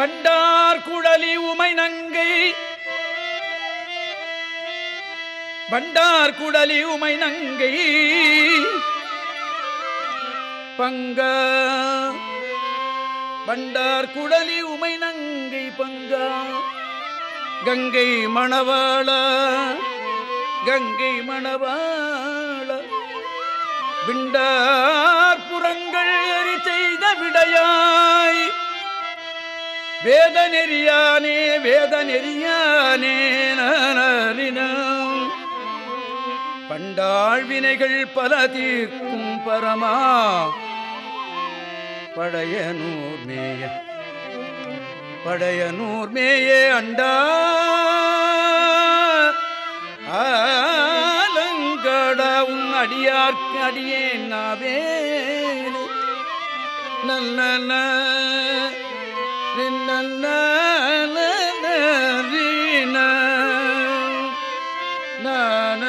வண்டார் குழலி உமை நங்கை. வண்டார் குடலி உமை நங்கை. பங்க. வண்டார் குடலி உமை நங்கை பங்கா. கங்கை மணவாள. கங்கை மணவாள. விண்டார் புறங்கள் எரி செய்த விடையா. வேத நெறியானே வேத நெறியானே நரினம் பண்டாள் வினைகள் பல தீர்க்கும் பரமா பழையனூர் மேய பழையனூர் மேயே அண்டா. ஆலங்கடவும் அடியார்க்கு அடியே நாவே நல்ல நல்ல நான